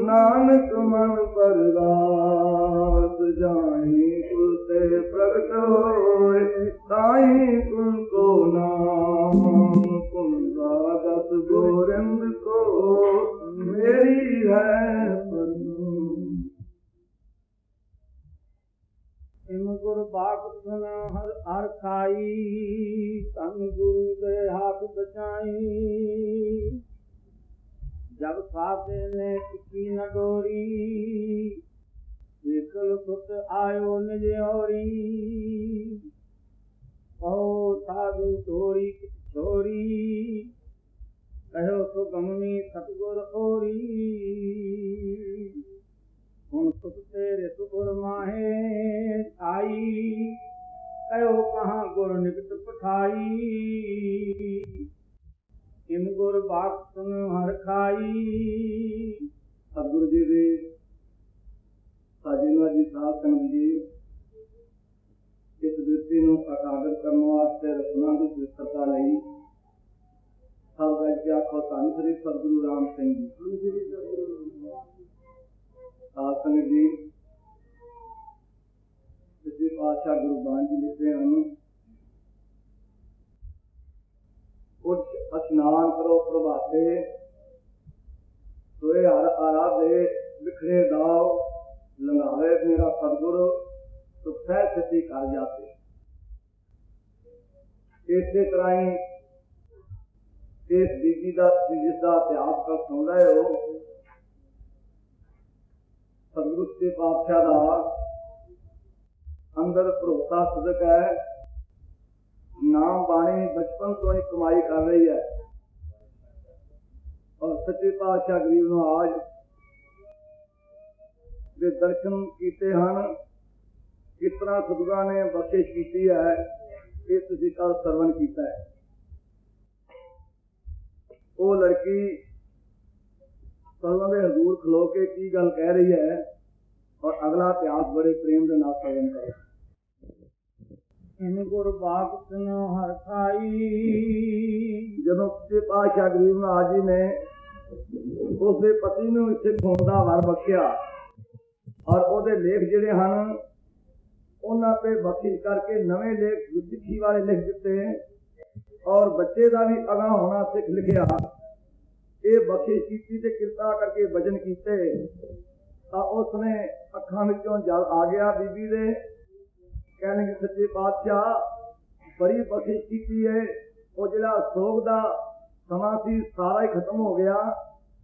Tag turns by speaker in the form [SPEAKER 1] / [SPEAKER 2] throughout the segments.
[SPEAKER 1] ਨਾਨਕ ਮਨ ਪਰਗਾਸ ਜਾਣੀ ਕੁਲ ਤੇ ਪ੍ਰਗਟ ਹੋਏ
[SPEAKER 2] ਗੁਰ ਬਾਕ ਸੁਨ ਹਰ ਹਰ ਖਾਈ, ਤਨ ਗੁਰੂ ਦੇ ਹੱਥ ਬਚਾਈ। ਜਬ ਸਾਦੇ ਨੇ ਟਿੱਕੀ ਨ ਡੋਰੀ ਇਕਲ ਸੁਤ ਆਇਓ ਨਿਜ ਹੋਰੀ ਓ ਸਾਧੂ ਤੋਰੀ ਛੋਰੀ ਕਹਿਓ ਸੋ ਗਮਨੀ ਸਤਗੁਰ ਔਰੀ ਹੁਣ ਸੁਖ ਤੇਰੇ ਸੁਰ ਮਾਹੇ ਆਈ ਕਯੋ ਕਹਾਂ ਗੁਰ ਨਿਕਟ ਪਠਾਈ। ਇਮ ਗੁਰ ਬਾਤ ਸੁਨ ਹਰ ਖਾਈ।
[SPEAKER 1] ਸਤਿਗੁਰੂ ਜੀ ਦੇ ਸਾਜੀਨਾ ਜੀ ਸਾਧ ਸੰਗਤ ਜੀ, ਇਸ ਦ੍ਰਿਸ਼ਟੀ ਨੂੰ ਅਕਾਗਰ ਕਰਨ ਵਾਸਤੇ ਰਤਨਾ ਦੀ ਪਵਿੱਤਰਤਾ ਲਈ ਸਭ ਗੱਜ ਆਖੋ ਧੰਨ ਸ੍ਰੀ ਸਤਿਗੁਰੂ ਰਾਮ ਸਿੰਘ ਜੀ। ਸਾਧ ਸੰਗਤ ਜੀ ਸੱਚੇ ਪਾਤਸ਼ਾਹ ਗੁਰੂ ਜੀ ਲਿਖਦੇ ਹਨ। ਉੱਠ ਇਸ਼ਨਾਨ ਕਰੋ ਪ੍ਰਭਾਤੇ। ਸੋਏ ਹਰ ਆਰਾਧੇ ਵਿਖਰੇ ਦਾਉ ਲੰਘਾਵੇ ਮੇਰਾ ਸਤਿਗੁਰ, ਸੁਖੈ ਸਤੀ ਕਰ ਜਾਤੇ। ਇਸੇ ਤਰ੍ਹਾਂ ਹੀ ਇਸ ਬੀਬੀ ਦਾ, ਜਿਸ ਦਾ ਇਤਿਹਾਸ ਕਰ ਸੁਣ ਹੋ ਸਤਿਗੁਰੂ ਦੇ ਪਾਤਸ਼ਾਹ ਦਾ ਅੰਦਰ ਭਰੋਸਾ ਸਦਕ ਹੈ। ਨਾਮ ਬਾਣੀ ਬਚਪਨ ਤੋਂ ਹੀ ਕਮਾਈ ਕਰ ਰਹੀ ਹੈ। ਔਰ ਸੱਚੇ ਪਾਤਸ਼ਾਹ ਗਰੀਬ ਨੂੰ ਆਜ ਦੇ ਦਰਸ਼ਨ ਕੀਤੇ ਹਨ। ਕਿਸ ਸਤਿਗੁਰਾਂ ਨੇ ਬਖਸ਼ਿਸ਼ ਕੀਤੀ ਹੈ, ਇਹ ਤੁਸੀਂ ਕੱਲ ਸਰਵਨ ਕੀਤਾ ਹੈ। ਉਹ ਲੜਕੀ ਸਰਵਨ ਦੇ ਹਜ਼ੂਰ ਖਲੋ ਕੇ ਕੀ ਗੱਲ ਕਹਿ ਰਹੀ ਹੈ? ਔਰ ਅਗਲਾ ਇਤਿਹਾਸ ਬੜੇ ਪ੍ਰੇਮ ਦੇ ਨਾਲ ਸਰਵਨ ਕਰੋ।
[SPEAKER 2] ਇਮ ਗੁਰ ਬਾਕ ਸੁਨ ਹਰ ਖਾਈ
[SPEAKER 1] ਜਦੋਂ ਸੱਚੇ ਪਾਤਸ਼ਾਹ ਗਰੀਬ ਨਾਥ ਜੀ ਨੇ ਉਸਦੇ ਪਤੀ ਨੂੰ ਇੱਥੇ ਦਾ ਵਰ ਬਖਸ਼ਿਆ ਔਰ ਉਹਦੇ ਲੇਖ ਜਿਹੜੇ ਹਨ ਉਹਨਾਂ ਤੇ ਬਖਸ਼ਿਸ਼ ਕਰਕੇ ਨਵੇਂ ਲੇਖ ਸਿੱਖੀ ਵਾਲੇ ਲਿਖ ਦਿੱਤੇ ਔਰ ਬੱਚੇ ਦਾ ਵੀ ਅਗਾ ਹੋਣਾ ਸਿੱਖ ਲਿਖਿਆ। ਇਹ ਬਖਸ਼ਿਸ਼ ਕੀਤੀ ਤੇ ਕਿਰਪਾ ਕਰਕੇ ਵਜਨ ਕੀਤੇ। ਤਾਂ ਉਸਨੇ ਅੱਖਾਂ ਵਿੱਚੋਂ ਜਲ ਆ ਗਿਆ। ਬੀਬੀ ਦੇ ਕਹਿਣਗੇ ਸੱਚੇ ਪਾਤਸ਼ਾਹ ਬੜੀ ਬਖਸ਼ਿਸ਼ ਕੀਤੀ ਹੈ। ਉਹ ਜਿਹੜਾ ਸੋਗ ਦਾ ਸਮਾਂ ਸੀ, ਸਾਰਾ ਹੀ ਖਤਮ ਹੋ ਗਿਆ।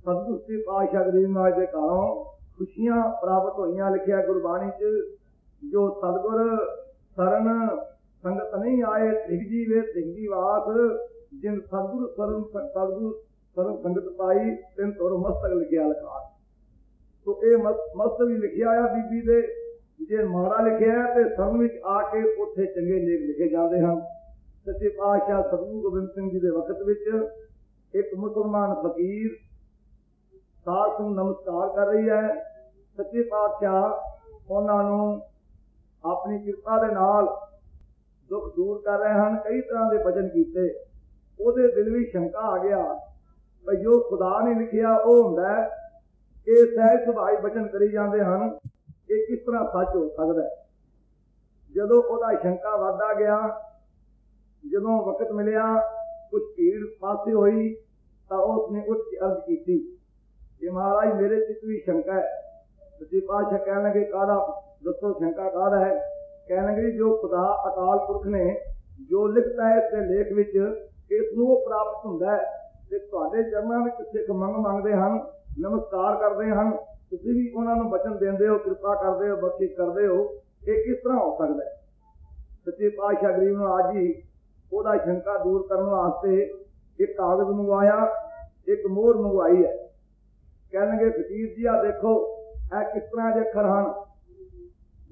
[SPEAKER 1] ਸਤਿਗੁਰੂ ਸ੍ਰੀ ਪਾਤਸ਼ਾਹ ਗਰੀਬ ਨਾਥ ਦੇ ਘਰੋਂ ਖੁਸ਼ੀਆਂ ਪ੍ਰਾਪਤ ਹੋਈਆਂ ਲਿਖਿਆ ਗੁਰਬਾਣੀ 'ਚ, ਜੋ ਸਤਿਗੁਰ ਸਰਨ ਸੰਗਤ ਨਹੀਂ ਆਏ ਤਿਗ ਜੀ ਵੇ ਤਿਗ ਜੀ ਵਾਸ, ਜਿਨ ਸਤਿਗੁਰ ਸਰਨ ਸਤਿਗੁਰ ਸਰਨ ਸੰਗਤ ਪਾਈ, ਤਿਨ ਤੁਰ ਮਸਤਕ ਲਿਖਿਆ ਲਖਾ ਤੋ ਇਹ ਮਸਤ ਵੀ ਲਿਖਿਆ ਆ ਬੀਬੀ ਦੇ, ਜੇ ਮਾੜਾ ਲਿਖਿਆ ਤੇ ਸਭ ਵਿੱਚ ਆ ਕੇ ਉੱਥੇ ਚੰਗੇ ਲੇਖ ਲਿਖੇ ਜਾਂਦੇ ਹਨ। ਸੱਚੇ ਪਾਤਸ਼ਾਹ ਸਤਿਗੁਰੂ ਗੋਬਿੰਦ ਸਿੰਘ ਜੀ ਦੇ ਵਕਤ ਵਿੱਚ ਇੱਕ ਮੁਸਲਮਾਨ ਫਕੀਰ ਸਾਧ ਨੂੰ ਨਮਸਕਾਰ ਕਰ ਰਹੀ ਹੈ। ਸੱਚੇ ਪਾਤਸ਼ਾਹ ਉਹਨਾਂ ਨੂੰ ਆਪਣੀ ਕਿਰਪਾ ਦੇ ਨਾਲ ਦੁੱਖ ਦੂਰ ਕਰ ਰਹੇ ਹਨ, ਕਈ ਤਰ੍ਹਾਂ ਦੇ ਭਜਨ ਕੀਤੇ। ਉਹਦੇ ਦਿਲ ਵਿੱਚ ਸ਼ੰਕਾ ਆ ਗਿਆ, ਭਈ ਜੋ ਖੁਦਾ ਨੇ ਲਿਖਿਆ ਉਹ ਹੁੰਦਾ ਹੈ। ਇਹ ਸਹਿਜ ਸੁਭਾਈ ਬਚਨ ਕਰੀ ਜਾਂਦੇ ਹਨ, ਇਹ ਕਿਸ ਤਰ੍ਹਾਂ ਸੱਚ ਹੋ ਸਕਦਾ ਹੈ? ਜਦੋਂ ਉਹਦਾ ਸ਼ੰਕਾ ਵੱਧਦਾ ਗਿਆ, ਜਦੋਂ ਵਕਤ ਮਿਲਿਆ ਕੁਝ ਭੀੜ ਪਾਸੇ ਹੋਈ, ਤਾਂ ਉਸਨੇ ਉੱਠ ਕੇ ਅਰਜ਼ ਕੀਤੀ ਕਿ ਮਹਾਰਾਜ ਮੇਰੇ ਚਿੱਤ ਵੀ ਸ਼ੰਕਾ ਹੈ ਸੱਚੇ ਪਾਤਸ਼ਾਹ ਕਹਿਣ ਲੱਗੇ ਕਾਹਦਾ, ਦੱਸੋ ਸ਼ੰਕਾ ਕਾਹਦਾ ਹੈ? ਕਹਿਣ ਲੱਗੇ ਜੋ ਖੁਦਾ ਅਕਾਲ ਪੁਰਖ ਨੇ, ਜੋ ਲਿਖਤਾ ਹੈ ਇਸ ਲੇਖ ਵਿੱਚ, ਇਸ ਨੂੰ ਪ੍ਰਾਪਤ ਹੁੰਦਾ ਹੈ। ਤੇ ਤੁਹਾਡੇ ਚਰਨਾਂ ਵਿੱਚ ਸਿੱਖ ਮੰਗ ਮੰਗਦੇ ਹਨ, ਨਮਸਕਾਰ ਕਰਦੇ ਹਨ, ਤੁਸੀਂ ਵੀ ਉਹਨਾਂ ਨੂੰ ਬਚਨ ਦਿੰਦੇ ਹੋ, ਕਿਰਪਾ ਕਰਦੇ ਹੋ, ਬਖਸ਼ਿਸ਼ ਕਰਦੇ ਹੋ, ਇਹ ਕਿਸ ਤਰ੍ਹਾਂ ਹੋ ਸਕਦਾ ਹੈ? ਸੱਚੇ ਪਾਤਸ਼ਾਹ ਗਰੀਬ ਨੂੰ ਅੱਜ ਹੀ ਉਹਦਾ ਸ਼ੰਕਾ ਦੂਰ ਕਰਨ ਵਾਸਤੇ ਇੱਕ ਕਾਗਜ਼ ਮੰਗਵਾਇਆ, ਇੱਕ ਮੋਹਰ ਮੰਗਵਾਈ ਹੈ। ਕਹਿਣਗੇ, ਫਕੀਰ ਜੀ ਆ ਦੇਖੋ, ਇਹ ਕਿਸ ਤਰ੍ਹਾਂ ਦੇ ਅੱਖਰ ਹਨ?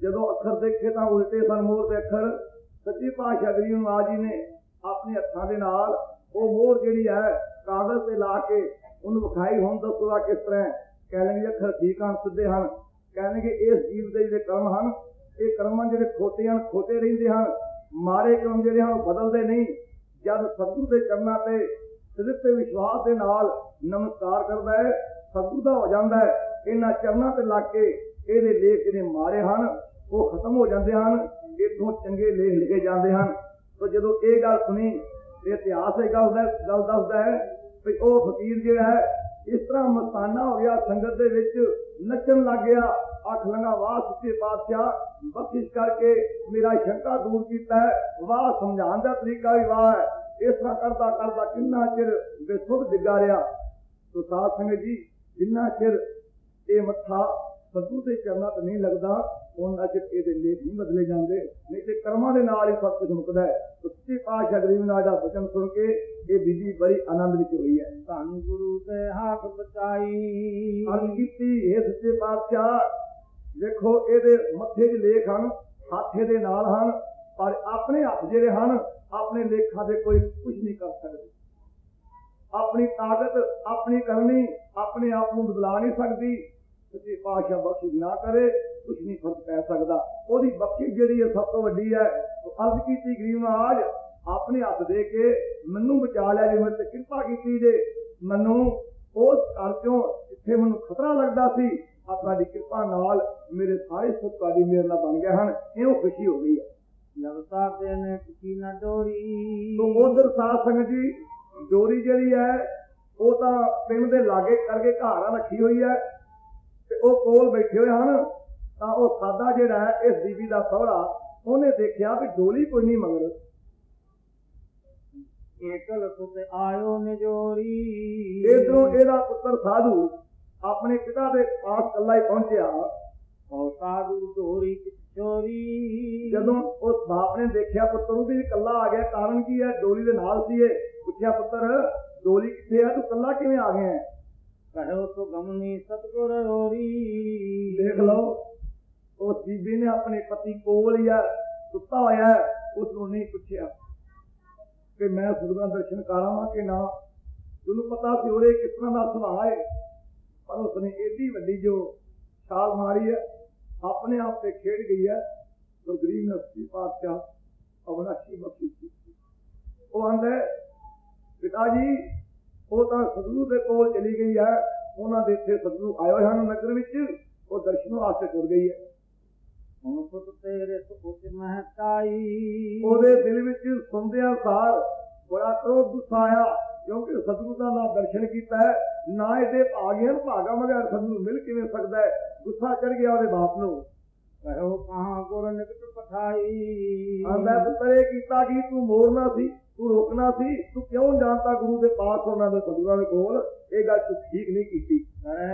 [SPEAKER 1] ਜਦੋਂ ਅੱਖਰ ਦੇਖੇ ਤਾਂ ਉਲਟੇ ਸਨ, ਮੋਹਰ ਦੇ ਅੱਖਰ। ਸੱਚੀ ਪਾਤਸ਼ਾਹ ਗਰੀਬ ਨੂੰ ਜੀ ਨੇ ਆਪਣੇ ਹੱਥਾਂ ਦੇ ਨਾਲ ਉਹ ਮੋਹਰ ਜਿਹੜੀ ਹੈ ਕਾਗਜ਼ ਤੇ ਲਾ ਕੇ ਉਹਨੂੰ ਵਿਖਾਈ ਹੁਣ ਦੱਸੋ ਆ ਕਿਸ ਤਰ੍ਹਾਂ ਕਹਿਣਗੇ ਅੱਖਰ ਠੀਕ ਹਨ, ਸਿੱਧੇ ਹਨ। ਕਹਿਣਗੇ ਇਸ ਜੀਵ ਦੇ ਜਿਹੜੇ ਕਰਮ ਹਨ, ਇਹ ਕਰਮਾਂ ਜਿਹੜੇ ਖੋਟੇ ਹਨ ਖੋਟੇ ਰਹਿੰਦੇ ਹਨ। ਮਾੜੇ ਕਰਮ ਜਿਹੜੇ ਹਨ, ਉਹ ਬਦਲਦੇ ਨਹੀਂ। ਜਦ ਸਤਿਗੁਰੂ ਦੇ ਚਰਨਾਂ ਤੇ ਸਿਰਫ ਤੇ ਵਿਸ਼ਵਾਸ ਦੇ ਨਾਲ ਨਮਸਕਾਰ ਕਰਦਾ ਹੈ, ਸਤਿਗੁਰੂ ਦਾ ਹੋ ਜਾਂਦਾ ਹੈ, ਇਹਨਾਂ ਚਰਨਾਂ ਤੇ ਲੱਗ ਕੇ ਇਹਦੇ ਲੇਖ ਜਿਹੜੇ ਮਾਰੇ ਹਨ, ਉਹ ਖਤਮ ਹੋ ਜਾਂਦੇ ਹਨ, ਇਥੋਂ ਚੰਗੇ ਲੇਖ ਲਿਖੇ ਜਾਂਦੇ ਹਨ। ਤੋ ਜਦੋਂ ਇਹ ਗੱਲ ਸੁਣੀ ਇਤਿਹਾਸ ਇਹ ਗੱਲ ਦਾ ਗੱਲ ਦੱਸਦਾ ਹੈ ਵੀ ਉਹ ਫਕੀਰ ਜਿਹੜਾ ਹੈ, ਇਸ ਤਰ੍ਹਾਂ ਮਸਤਾਨਾ ਹੋ ਗਿਆ, ਸੰਗਤ ਦੇ ਵਿੱਚ ਨੱਚਣ ਲੱਗ ਗਿਆ, ਅੱਖ ਲੰਗਾ ਵਾਹ ਸੱਚੇ ਪਾਤਸ਼ਾਹ, ਬਖਸ਼ਿਸ਼ ਕਰਕੇ ਮੇਰਾ ਸ਼ੰਕਾ ਦੂਰ ਕੀਤਾ ਵਾਹ ਸਮਝਾਉਣ ਦਾ ਤਰੀਕਾ ਵੀ ਵਾਹ ਹੈ। ਇਸ ਤਰ੍ਹਾਂ ਕਰਦਾ ਕਰਦਾ ਕਿੰਨਾ ਚਿਰ ਬੇਸੁੱਧ ਡਿੱਗਾ ਰਿਹਾ। ਤੋ ਸਾਧ ਸੰਗਤ ਜੀ, ਜਿੰਨਾ ਚਿਰ ਇਹ ਮੱਥਾ ਸਤਿਗੁਰੂ ਦੇ ਚਰਨਾਂ ਤੇ ਨਹੀਂ ਲੱਗਦਾ ਉਹਨਾਂ ਚਿਰ ਇਹਦੇ ਲੇਖ ਨਹੀਂ ਬਦਲੇ ਜਾਂਦੇ ਨਹੀਂ ਤੇ ਕਰਮਾਂ ਦੇ ਨਾਲ ਹੀ ਸਭ ਕੁਝ ਮੁੱਕਦਾ ਹੈ। ਸੱਚੇ ਪਾਤਸ਼ਾਹ ਗਰੀਬ ਨਾਥ ਦਾ ਬਚਨ ਸੁਣ ਕੇ ਇਹ ਬੀਬੀ ਬੜੀ ਆਨੰਦ ਵਿੱਚ ਹੋਈ ਹੈ।
[SPEAKER 2] ਧੰਨ ਗੁਰੂ ਤੇ ਹੱਥ ਬਚਾਈ
[SPEAKER 1] ਅਰਜ਼ ਕੀਤੀ ਇਹ ਸੱਚੇ ਪਾਤਸ਼ਾਹ ਦੇਖੋ ਇਹਦੇ ਮੱਥੇ 'ਚ ਲੇਖ ਹਨ ਹੱਥੇ ਦੇ ਨਾਲ ਹਨ ਪਰ ਆਪਣੇ ਹੱਥ ਜਿਹੜੇ ਹਨ ਆਪਣੇ ਲੇਖਾਂ ਦੇ ਕੋਈ ਕੁਝ ਨਹੀਂ ਕਰ ਸਕਦੇ। ਆਪਣੀ ਤਾਕਤ ਆਪਣੀ ਕਰਨੀ ਆਪਣੇ ਆਪ ਨੂੰ ਬਦਲਾ ਨਹੀਂ ਸਕਦੀ। ਸੱਚੇ ਪਾਤਸ਼ਾਹ ਬਖਸ਼ਿਸ਼ ਨਾ ਕਰੇ ਕੁਝ ਨਹੀਂ ਫ਼ਰਕ ਪੈ ਸਕਦਾ। ਉਹਦੀ ਬਖਸ਼ਿਸ਼ ਜਿਹੜੀ ਹੈ ਸਭ ਤੋਂ ਵੱਡੀ ਹੈ। ਅਰਜ਼ ਕੀਤੀ ਗਰੀਬ ਮਹਾਰਾਜ ਆਪਣੇ ਹੱਥ ਦੇ ਕੇ ਮੈਨੂੰ ਬਚਾ ਲਿਆ ਜੇ ਮੇਰੇ ਤੇ ਕਿਰਪਾ ਕੀਤੀ ਜੇ। ਮੈਨੂੰ ਉਸ ਘਰ ਚੋਂ ਜਿੱਥੇ ਮੈਨੂੰ ਖਤਰਾ ਲੱਗਦਾ ਸੀ ਆ ਤੁਹਾਡੀ ਕਿਰਪਾ ਨਾਲ ਮੇਰੇ ਸਾਰੇ ਸੁੱਖ ਤੁਹਾਡੀ ਮਿਹਰ ਨਾਲ ਬਣ ਗਏ ਹਨ। ਇਹੋ ਖੁਸ਼ੀ ਹੋ ਗਈ ਹੈ।
[SPEAKER 2] ਜਗਤਾ ਤੇ ਨੇ ਕੀ ਨਾ ਡੋਰੀ।
[SPEAKER 1] ਤੋ ਉਧਰ ਸਾਧ ਸੰਗਤ ਜੀ ਡੋਰੀ ਜਿਹੜੀ ਹੈ ਉਹ ਤਾਂ ਪਿੰਡ ਦੇ ਲਾਗੇ ਕਰਕੇ ਘਾਰਾ ਰੱਖੀ ਹੋਈ ਹੈ। ਤੇ ਉਹ ਕੋਲ ਬੈਠੇ ਹੋਏ ਹਨ ਤਾਂ ਉਹ ਸਾਦਾ ਜਿਹੜਾ ਹੈ ਇਸ ਬੀਬੀ ਦਾ ਸਹੁਰਾ ਉਹਨੇ ਦੇਖਿਆ ਵੀ ਡੋਲੀ ਕੋਈ ਨਹੀਂ ਮਗਰ।
[SPEAKER 2] ਏਕਲ ਸੁਤ ਆਇਓ ਨਿਜੋਰੀ।
[SPEAKER 1] ਇਧਰੋਂ ਇਹਦਾ ਪੁੱਤਰ ਸਾਧੂ ਆਪਣੇ ਪਿਤਾ ਦੇ ਪਾਸ ਇਕੱਲਾ ਹੀ ਪਹੁੰਚਿਆ।
[SPEAKER 2] ਔ ਸਾਧੂ ਕਿਤ ਚੋਰੀ।
[SPEAKER 1] ਜਦੋਂ ਉਸ ਬਾਪ ਨੇ ਦੇਖਿਆ ਪੁੱਤਰ ਨੂੰ ਵੀ ਇਕੱਲਾ ਆ ਗਿਆ ਕਾਰਨ ਕੀ ਹੈ? ਡੋਲੀ ਦੇ ਨਾਲ ਸੀ ਇਹ। ਪੁੱਛਿਆ ਪੁੱਤਰ ਡੋਲੀ ਕਿੱਥੇ ਆ? ਤੂੰ ਇਕੱਲਾ ਕਿਵੇਂ ਆ ਗਿਆ ਹੈ?
[SPEAKER 2] ਕਹੋ ਸਤਗੁਰ ਹੋਰੀ।
[SPEAKER 1] ਦੇਖ ਲਓ ਉਸ ਬੀਬੀ ਨੇ ਆਪਣੇ ਪਤੀ ਕੋਲ ਹੀ ਆ, ਸੁੱਤਾ ਹੋਇਆ ਉਸ ਨੂੰ ਨਹੀਂ ਪੁੱਛਿਆ। ਕਿ ਮੈਂ ਸੁਰਗਾਂ ਦਰਸ਼ਨ ਕਰਾਵਾਂ ਕਿ ਨਾ? ਉਹਨੂੰ ਪਤਾ ਸੀ ਉਹਦੇ ਕਿਸ ਤਰ੍ਹਾਂ ਦਾ ਸੁਭਾਅ ਹੈ, ਪਰ ਉਸਨੇ ਏਡੀ ਵੱਡੀ ਜੋ ਛਾਲ ਮਾਰੀ ਹੈ, ਆਪਣੇ ਆਪ ਤੇ ਖੇਡ ਗਈ ਹੈ ਜੋ ਗਰੀਬ ਨਸੀ ਪਾਤਸ਼ਾਹ ਅਵਨਾਸ਼ੀ ਬਖਸ਼ੀ ਉਹ ਆਂਦਾ ਪਿਤਾ ਜੀ ਉਹ ਤਾਂ ਸਤਿਗੁਰੂ ਦੇ ਕੋਲ ਚਲੀ ਗਈ ਹੈ। ਉਹਨਾਂ ਦੇ ਇੱਥੇ ਸਤਿਗੁਰੂ ਆਏ ਹੋਏ ਹਨ ਨਗਰ ਵਿੱਚ। ਉਹ ਦਰਸ਼ਨ ਵਾਸਤੇ ਤੁਰ ਗਈ ਹੈ।
[SPEAKER 2] ਹੁਣ ਸੁਤ ਤੇਰੇ ਸੁਤ ਮਹਤਾਈ
[SPEAKER 1] ਉਹਦੇ ਦਿਲ ਵਿੱਚ ਸੁਣਦਿਆਂ ਸਾਰ ਬੜਾ ਕਰੋਧ ਗੁੱਸਾ ਆਇਆ ਕਿਉਂਕਿ ਸਤਿਗੁਰੂ ਦਾ ਨਾ ਦਰਸ਼ਨ ਕੀਤਾ ਹੈ ਨਾ ਇਹਦੇ ਭਾਗਿਆਂ ਭਾਗਾ ਮਗਰ ਸਤਿਗੁਰੂ ਮਿਲ ਕਿਵੇਂ ਸਕਦਾ ਹੈ? ਗੁੱਸਾ ਚੜ ਗਿਆ ਉਹਦੇ ਬਾਪ ਨੂੰ।
[SPEAKER 2] ਕਹੋ ਕਹਾਂ ਗੁਰ ਨਿਕਟ ਪਠਾਈ?
[SPEAKER 1] ਆਂਦਾ ਪੁੱਤਰ ਕੀਤਾ ਕੀ ਤੂੰ ਮੋੜਨਾ ਸੀ? ਤੂੰ ਰੋਕਣਾ ਸੀ, ਤੂੰ ਕਿਉਂ ਜਾਣਦਾ ਗੁਰੂ ਦੇ ਪਾਸ ਉਹਨਾਂ ਦੇ ਸਤਿਗੁਰਾਂ ਦੇ ਕੋਲ? ਇਹ ਗੱਲ ਤੂੰ ਠੀਕ ਨਹੀਂ ਕੀਤੀ।
[SPEAKER 2] ਕਰੈ